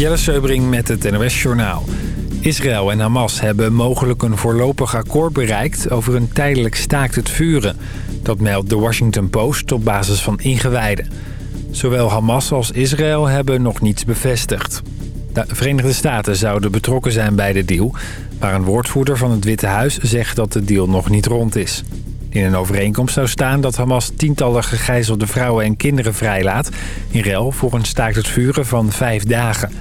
Jelle Seubring met het NOS Journaal. Israël en Hamas hebben mogelijk een voorlopig akkoord bereikt... over een tijdelijk staakt het vuren. Dat meldt de Washington Post op basis van ingewijden. Zowel Hamas als Israël hebben nog niets bevestigd. De Verenigde Staten zouden betrokken zijn bij de deal... maar een woordvoerder van het Witte Huis zegt dat de deal nog niet rond is. In een overeenkomst zou staan dat Hamas tientallen gegijzelde vrouwen en kinderen vrijlaat... in ruil voor een staakt het vuren van vijf dagen.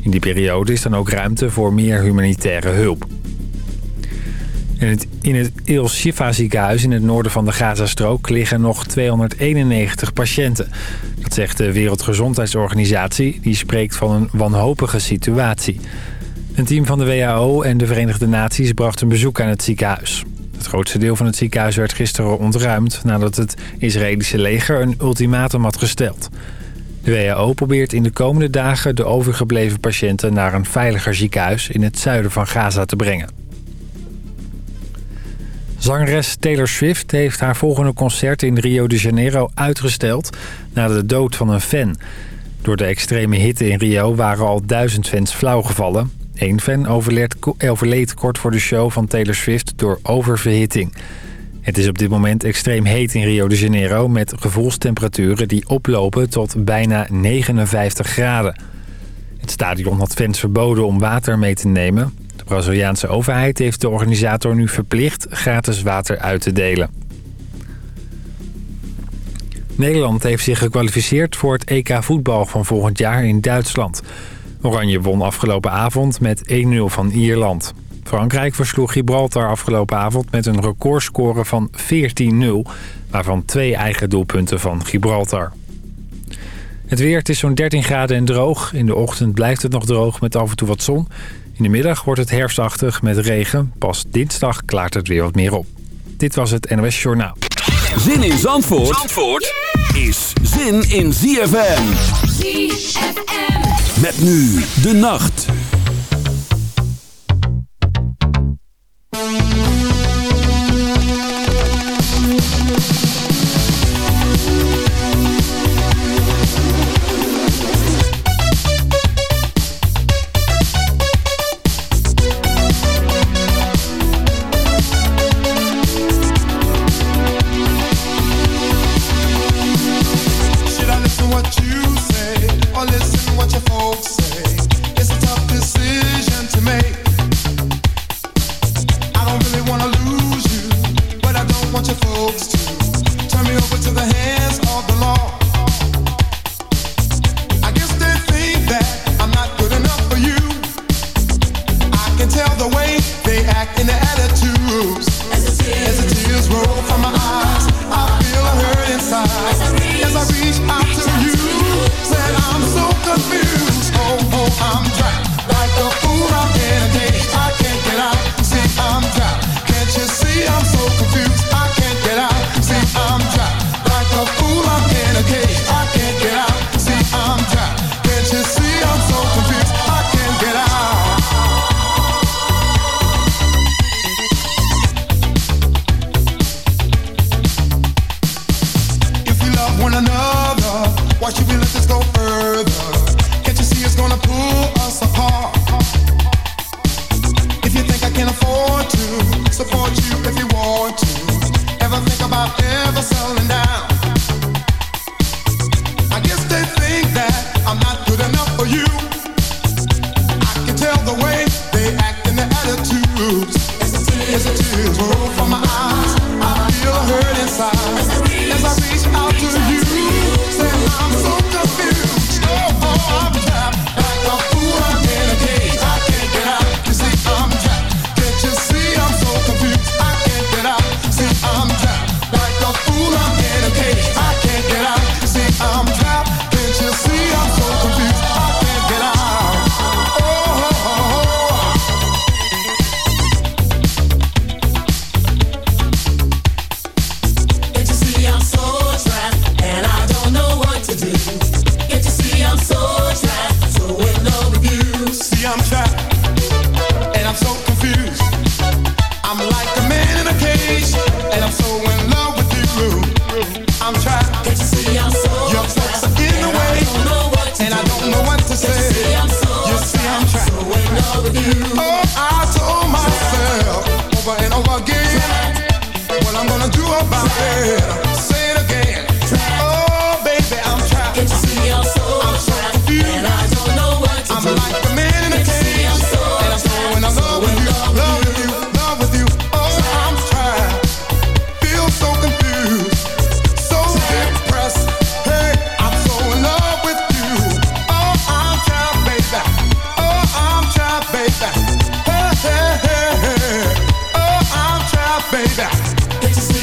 In die periode is dan ook ruimte voor meer humanitaire hulp. In het, in het Il Shifa ziekenhuis in het noorden van de Gazastrook liggen nog 291 patiënten. Dat zegt de Wereldgezondheidsorganisatie, die spreekt van een wanhopige situatie. Een team van de WHO en de Verenigde Naties bracht een bezoek aan het ziekenhuis. Het grootste deel van het ziekenhuis werd gisteren ontruimd... nadat het Israëlische leger een ultimatum had gesteld. De WHO probeert in de komende dagen de overgebleven patiënten... naar een veiliger ziekenhuis in het zuiden van Gaza te brengen. Zangeres Taylor Swift heeft haar volgende concert in Rio de Janeiro uitgesteld... na de dood van een fan. Door de extreme hitte in Rio waren al duizend fans flauwgevallen... Eén fan overleed, kort voor de show van Taylor Swift door oververhitting. Het is op dit moment extreem heet in Rio de Janeiro... met gevoelstemperaturen die oplopen tot bijna 59 graden. Het stadion had fans verboden om water mee te nemen. De Braziliaanse overheid heeft de organisator nu verplicht gratis water uit te delen. Nederland heeft zich gekwalificeerd voor het EK voetbal van volgend jaar in Duitsland... Oranje won afgelopen avond met 1-0 van Ierland. Frankrijk versloeg Gibraltar afgelopen avond met een recordscore van 14-0... waarvan twee eigen doelpunten van Gibraltar. Het weer, het is zo'n 13 graden en droog. In de ochtend blijft het nog droog met af en toe wat zon. In de middag wordt het herfstachtig met regen. Pas dinsdag klaart het weer wat meer op. Dit was het NOS Journaal. Zin in Zandvoort, Zandvoort is zin in ZFM. ZFM. Nu de nacht.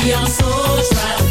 we are so.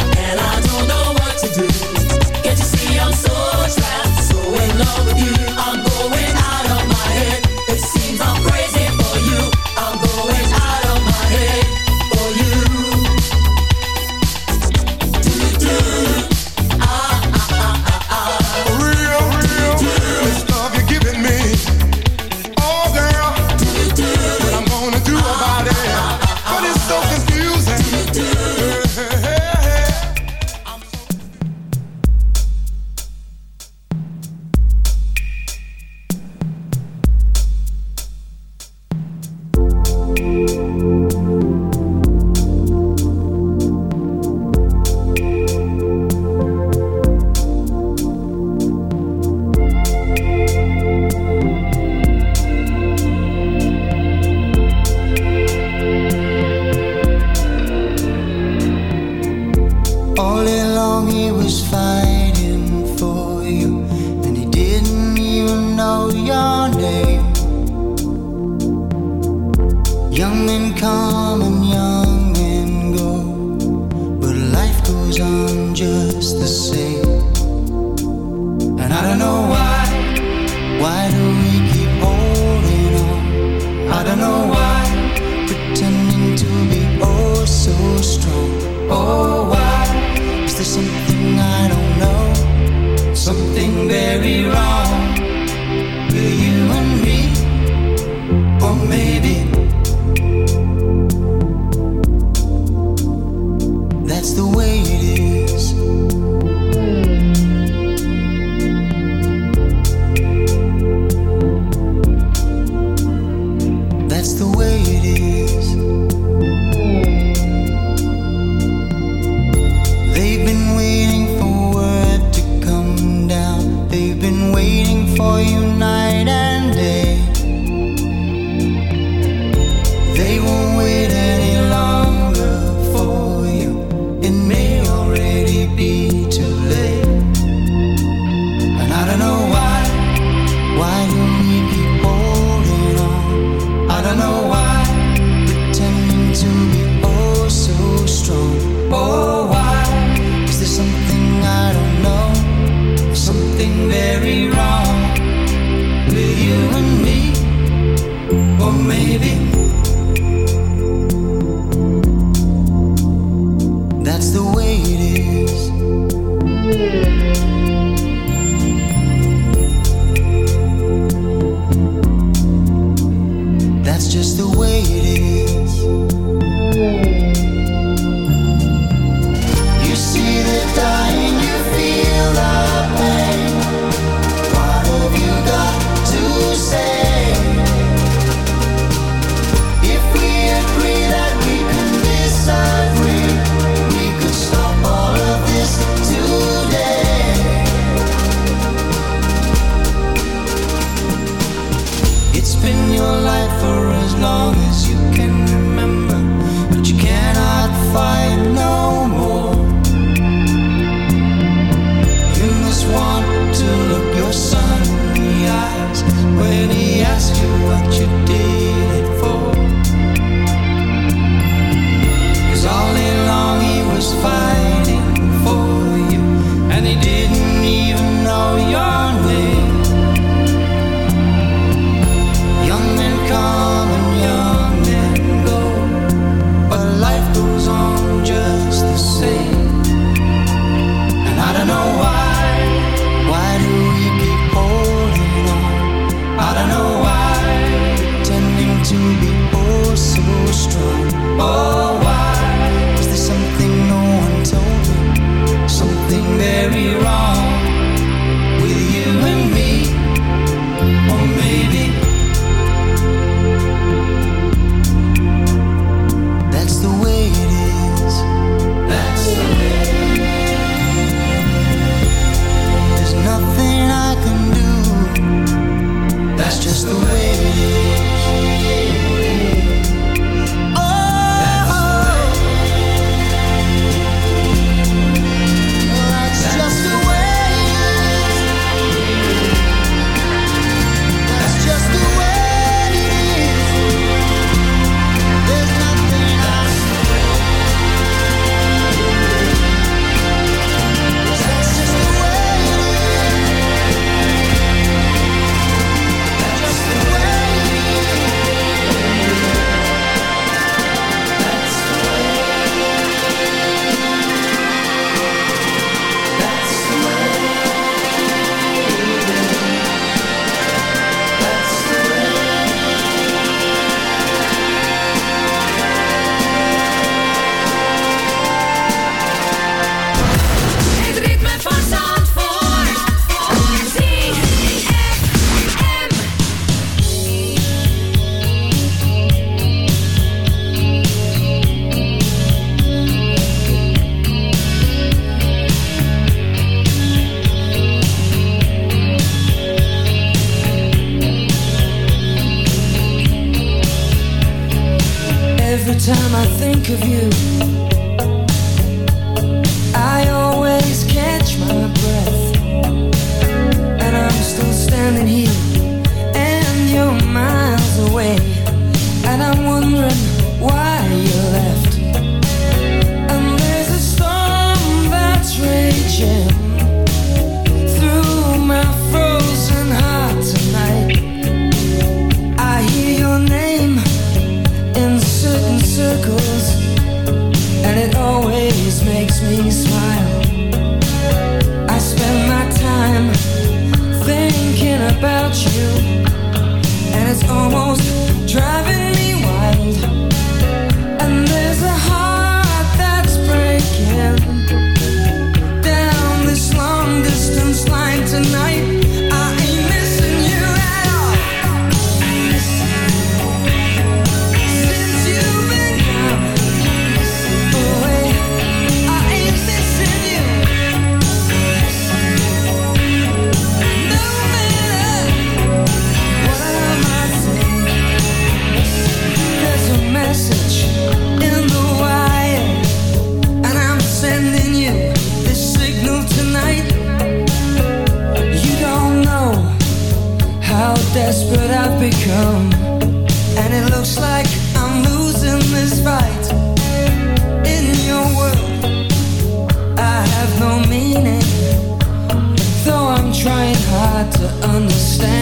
to understand.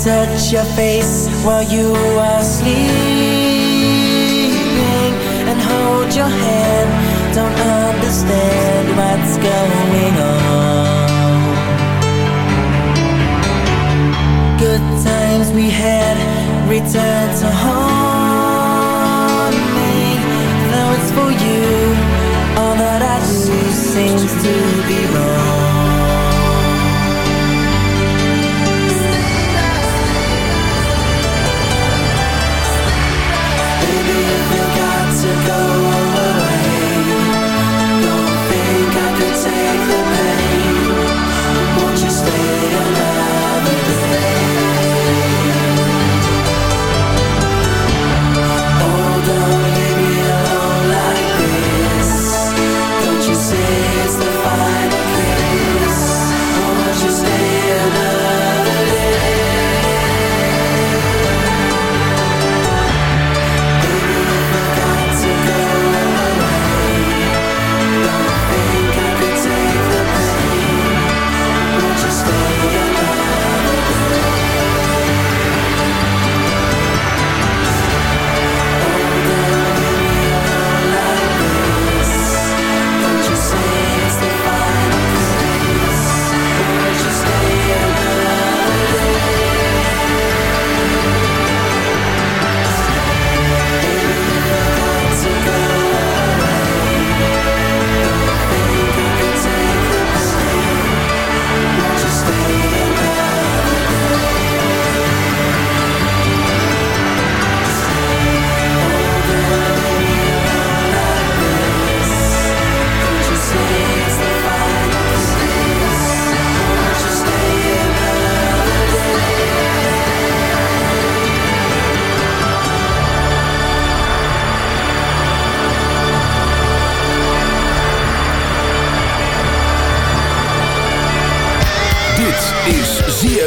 touch your face while you are sleeping and hold your hand. Don't understand.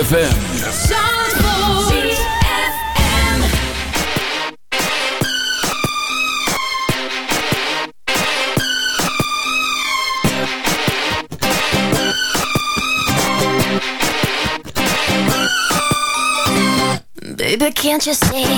ZFM. Baby, can't you see?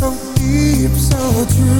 so deep, so true.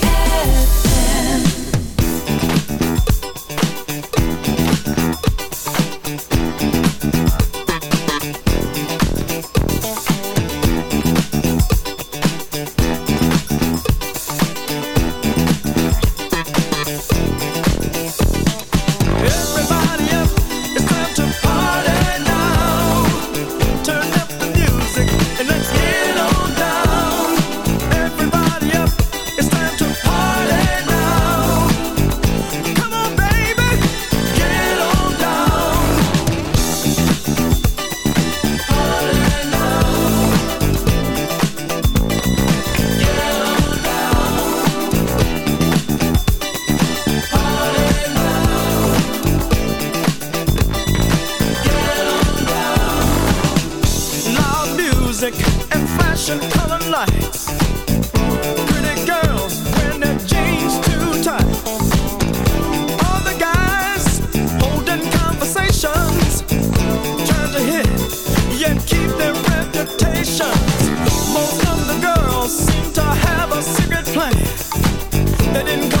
emotions. Most of the girls seem to have a secret plan. They didn't come.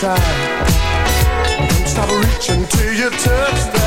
try. Don't stop reaching till you touch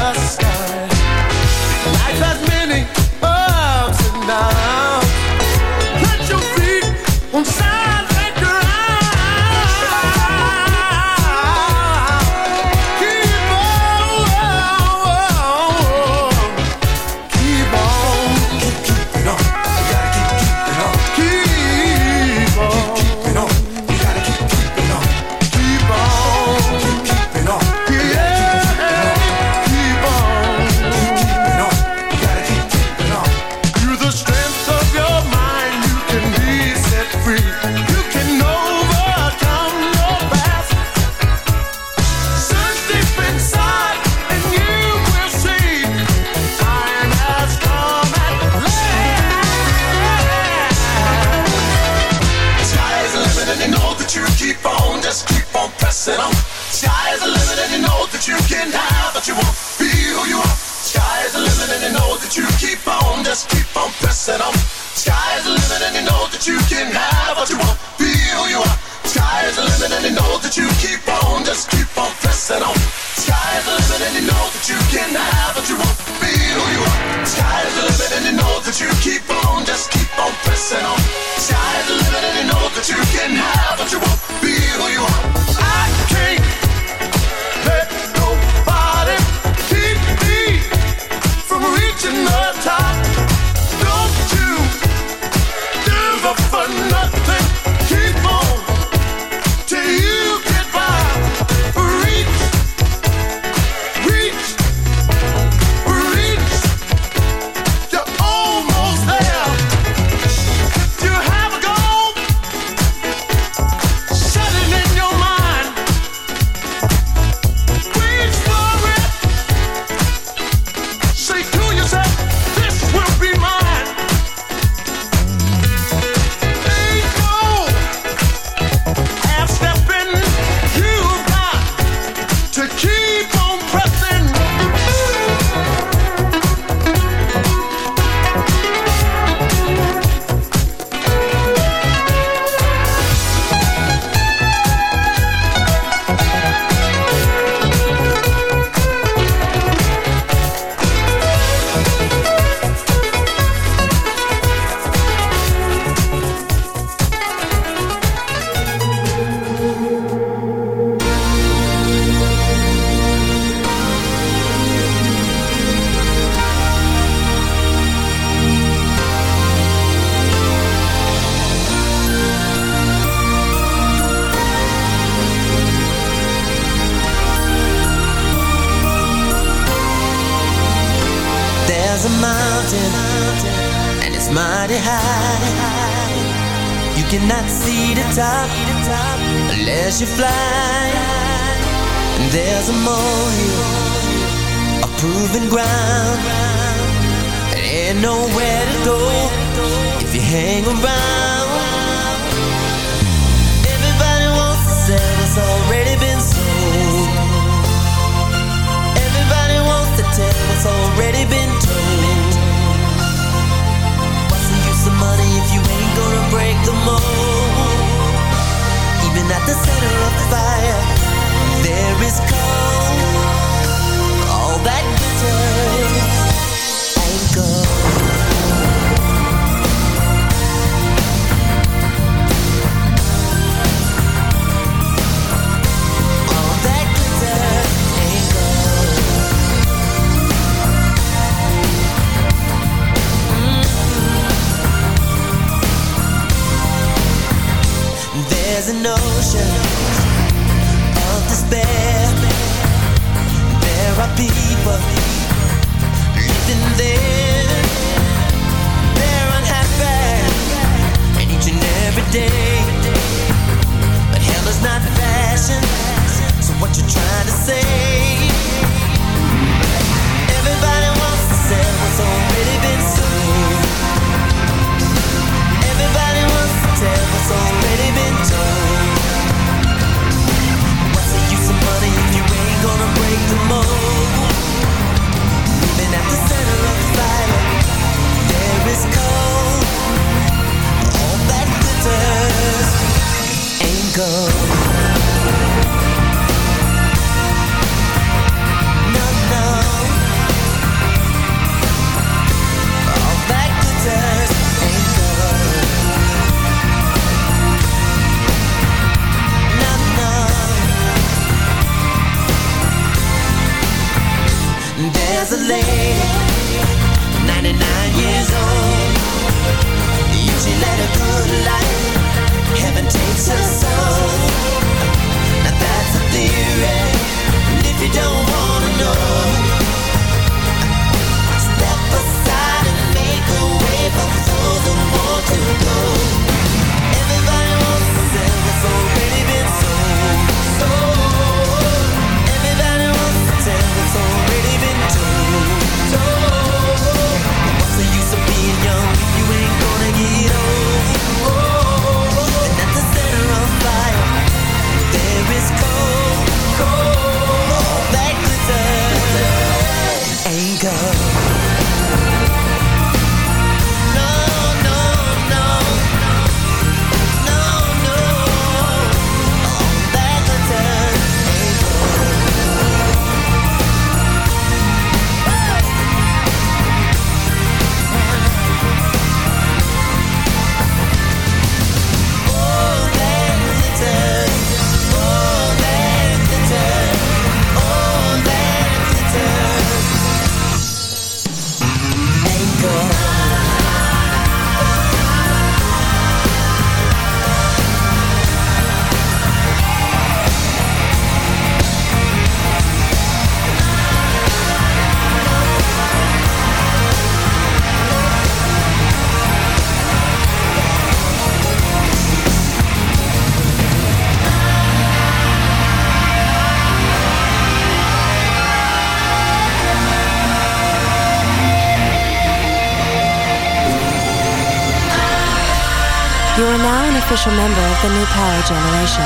essential member of the new power generation.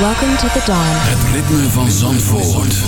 Welcome to the dawn. Het ritme van Zandvoort.